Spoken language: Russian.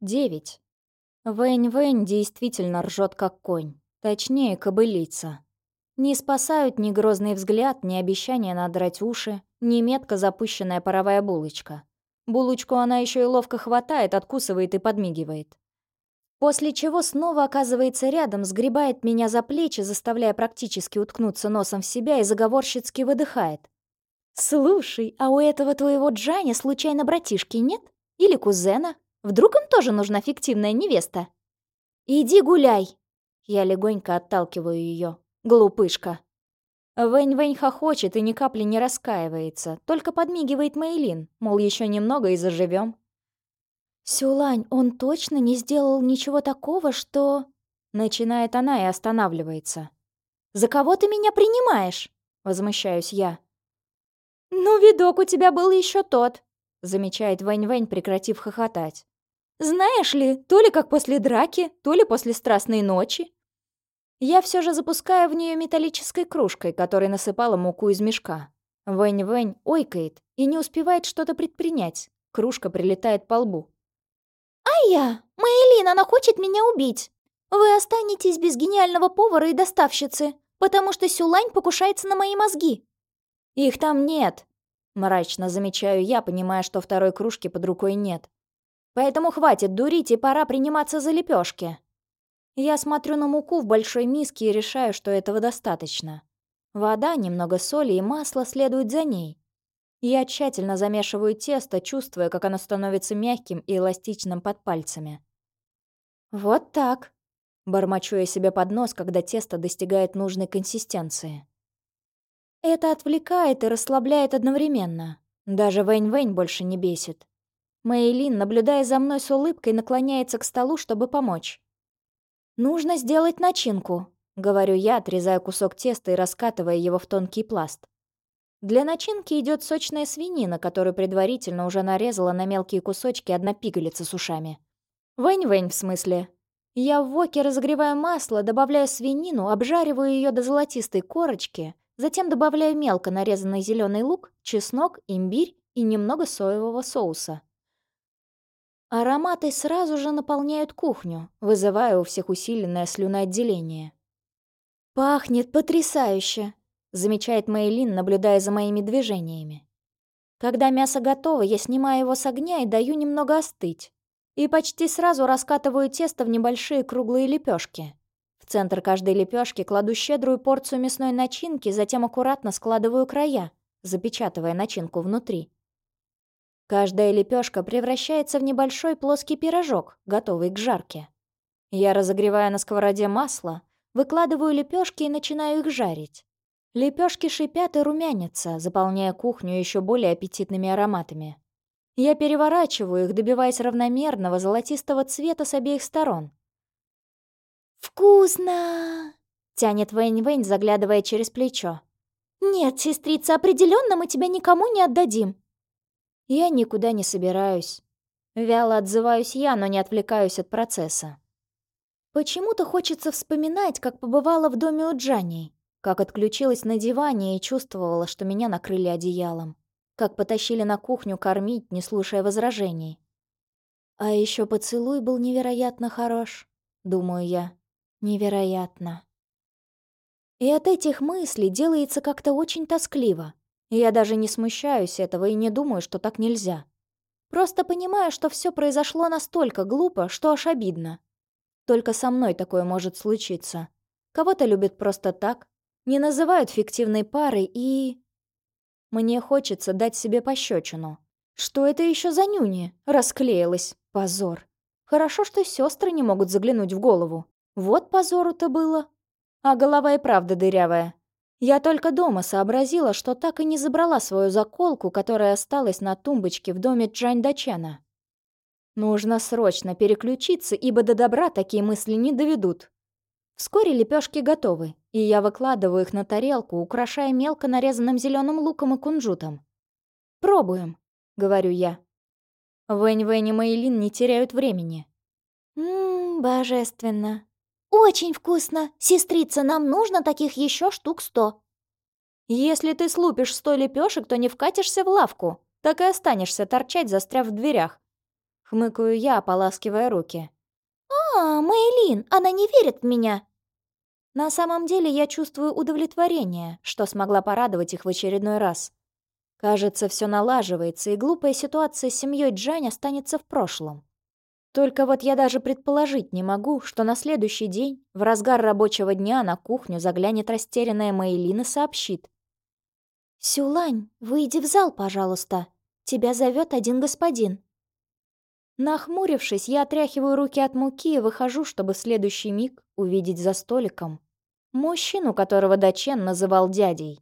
Девять. Вэнь-Вэнь действительно ржет как конь. Точнее, кобылица. Не спасают ни грозный взгляд, ни обещание надрать уши, ни метко запущенная паровая булочка. Булочку она еще и ловко хватает, откусывает и подмигивает. После чего снова оказывается рядом, сгребает меня за плечи, заставляя практически уткнуться носом в себя и заговорщицки выдыхает. «Слушай, а у этого твоего Джани случайно братишки нет? Или кузена? Вдруг им тоже нужна фиктивная невеста?» «Иди гуляй!» Я легонько отталкиваю ее. Глупышка. Вэнь-Вэнь хохочет и ни капли не раскаивается, только подмигивает Мэйлин, мол, еще немного и заживем. «Сюлань, он точно не сделал ничего такого, что...» Начинает она и останавливается. «За кого ты меня принимаешь?» Возмущаюсь я. «Ну, видок у тебя был еще тот», замечает Вэнь-Вэнь, прекратив хохотать. «Знаешь ли, то ли как после драки, то ли после страстной ночи. Я все же запускаю в нее металлической кружкой, которой насыпала муку из мешка. Вэнь-Вэнь ойкает и не успевает что-то предпринять. Кружка прилетает по лбу. «А я! Мэйлин, она хочет меня убить! Вы останетесь без гениального повара и доставщицы, потому что Сюлань покушается на мои мозги!» «Их там нет!» Мрачно замечаю я, понимая, что второй кружки под рукой нет. «Поэтому хватит дурить и пора приниматься за лепешки. Я смотрю на муку в большой миске и решаю, что этого достаточно. Вода, немного соли и масла следуют за ней. Я тщательно замешиваю тесто, чувствуя, как оно становится мягким и эластичным под пальцами. «Вот так», — бормочу я себе под нос, когда тесто достигает нужной консистенции. Это отвлекает и расслабляет одновременно. Даже Вэнь-Вэнь больше не бесит. Мэйлин, наблюдая за мной с улыбкой, наклоняется к столу, чтобы помочь. «Нужно сделать начинку», — говорю я, отрезая кусок теста и раскатывая его в тонкий пласт. Для начинки идет сочная свинина, которую предварительно уже нарезала на мелкие кусочки одна пигалица с ушами. Вэнь-вэнь в смысле. Я в воке разогреваю масло, добавляю свинину, обжариваю ее до золотистой корочки, затем добавляю мелко нарезанный зеленый лук, чеснок, имбирь и немного соевого соуса. Ароматы сразу же наполняют кухню, вызывая у всех усиленное слюноотделение. «Пахнет потрясающе!» — замечает Мэйлин, наблюдая за моими движениями. Когда мясо готово, я снимаю его с огня и даю немного остыть. И почти сразу раскатываю тесто в небольшие круглые лепешки. Центр каждой лепешки кладу щедрую порцию мясной начинки, затем аккуратно складываю края, запечатывая начинку внутри. Каждая лепешка превращается в небольшой плоский пирожок, готовый к жарке. Я разогреваю на сковороде масло, выкладываю лепешки и начинаю их жарить. Лепешки шипят и румянятся, заполняя кухню еще более аппетитными ароматами. Я переворачиваю их, добиваясь равномерного золотистого цвета с обеих сторон. «Вкусно!» — тянет Вэнь-Вэнь, заглядывая через плечо. «Нет, сестрица, определенно мы тебя никому не отдадим. Я никуда не собираюсь. Вяло отзываюсь я, но не отвлекаюсь от процесса. Почему-то хочется вспоминать, как побывала в доме у Джанни, как отключилась на диване и чувствовала, что меня накрыли одеялом, как потащили на кухню кормить, не слушая возражений. А еще поцелуй был невероятно хорош, думаю я. Невероятно. И от этих мыслей делается как-то очень тоскливо. Я даже не смущаюсь этого и не думаю, что так нельзя. Просто понимаю, что все произошло настолько глупо, что аж обидно. Только со мной такое может случиться. Кого-то любят просто так, не называют фиктивной парой и... Мне хочется дать себе пощечину. Что это еще за нюни? Расклеилась. Позор. Хорошо, что сестры не могут заглянуть в голову. Вот позору-то было. А голова и правда дырявая. Я только дома сообразила, что так и не забрала свою заколку, которая осталась на тумбочке в доме Джань Дачана. Нужно срочно переключиться, ибо до добра такие мысли не доведут. Вскоре лепешки готовы, и я выкладываю их на тарелку, украшая мелко нарезанным зеленым луком и кунжутом. «Пробуем», — говорю я. Вэнь-Вэнь и Мэйлин не теряют времени. «Ммм, божественно», «Очень вкусно! Сестрица, нам нужно таких еще штук сто!» «Если ты слупишь сто лепешек, то не вкатишься в лавку, так и останешься торчать, застряв в дверях». Хмыкаю я, ополаскивая руки. «А, Мэйлин, она не верит в меня!» На самом деле я чувствую удовлетворение, что смогла порадовать их в очередной раз. Кажется, все налаживается, и глупая ситуация с семьей Джань останется в прошлом. Только вот я даже предположить не могу, что на следующий день, в разгар рабочего дня, на кухню заглянет растерянная Мэйлин и сообщит. «Сюлань, выйди в зал, пожалуйста. Тебя зовет один господин». Нахмурившись, я отряхиваю руки от муки и выхожу, чтобы в следующий миг увидеть за столиком мужчину, которого Дачен называл дядей.